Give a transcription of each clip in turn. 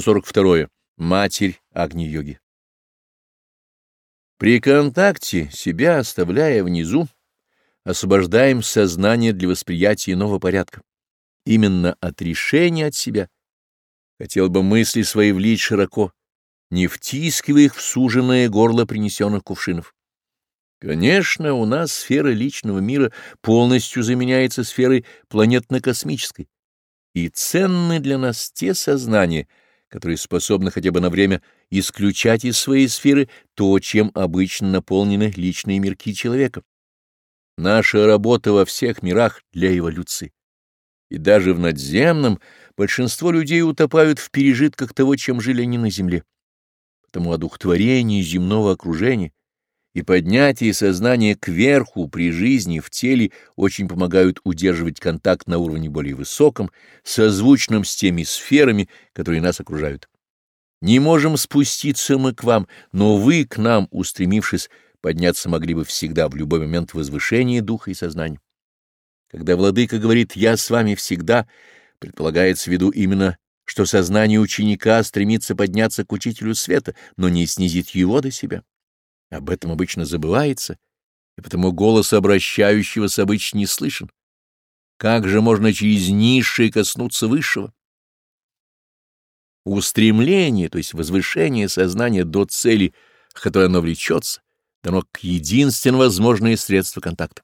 142. Матерь Агни-йоги. При контакте, себя оставляя внизу, освобождаем сознание для восприятия иного порядка. Именно отрешение от себя. Хотел бы мысли свои влить широко, не втискивая их в суженное горло принесенных кувшинов. Конечно, у нас сфера личного мира полностью заменяется сферой планетно-космической, и ценны для нас те сознания — которые способны хотя бы на время исключать из своей сферы то, чем обычно наполнены личные мирки человека. Наша работа во всех мирах для эволюции. И даже в надземном большинство людей утопают в пережитках того, чем жили они на земле. Потому одухотворение земного окружения и поднятие сознания кверху при жизни в теле очень помогают удерживать контакт на уровне более высоком, созвучном с теми сферами, которые нас окружают. Не можем спуститься мы к вам, но вы к нам, устремившись, подняться могли бы всегда в любой момент возвышения духа и сознания. Когда владыка говорит «я с вами всегда», предполагается в виду именно, что сознание ученика стремится подняться к учителю света, но не снизит его до себя. Об этом обычно забывается, и потому голос обращающегося обычно не слышен. Как же можно через низшее коснуться высшего? Устремление, то есть возвышение сознания до цели, к которой оно влечется, дано к единственно возможное средство контакта.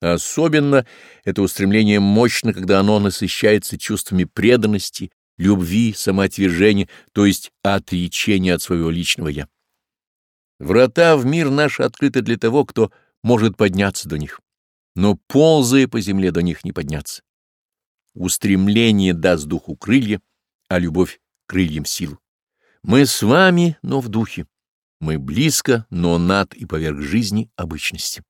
Особенно это устремление мощно, когда оно насыщается чувствами преданности, любви, самоотвержения, то есть отречения от своего личного «я». Врата в мир наш открыты для того, кто может подняться до них, но, ползая по земле, до них не подняться. Устремление даст духу крылья, а любовь — крыльям силу. Мы с вами, но в духе. Мы близко, но над и поверх жизни обычности.